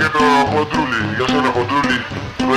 για το χοντρούλι, για σένα χοντρούλι, το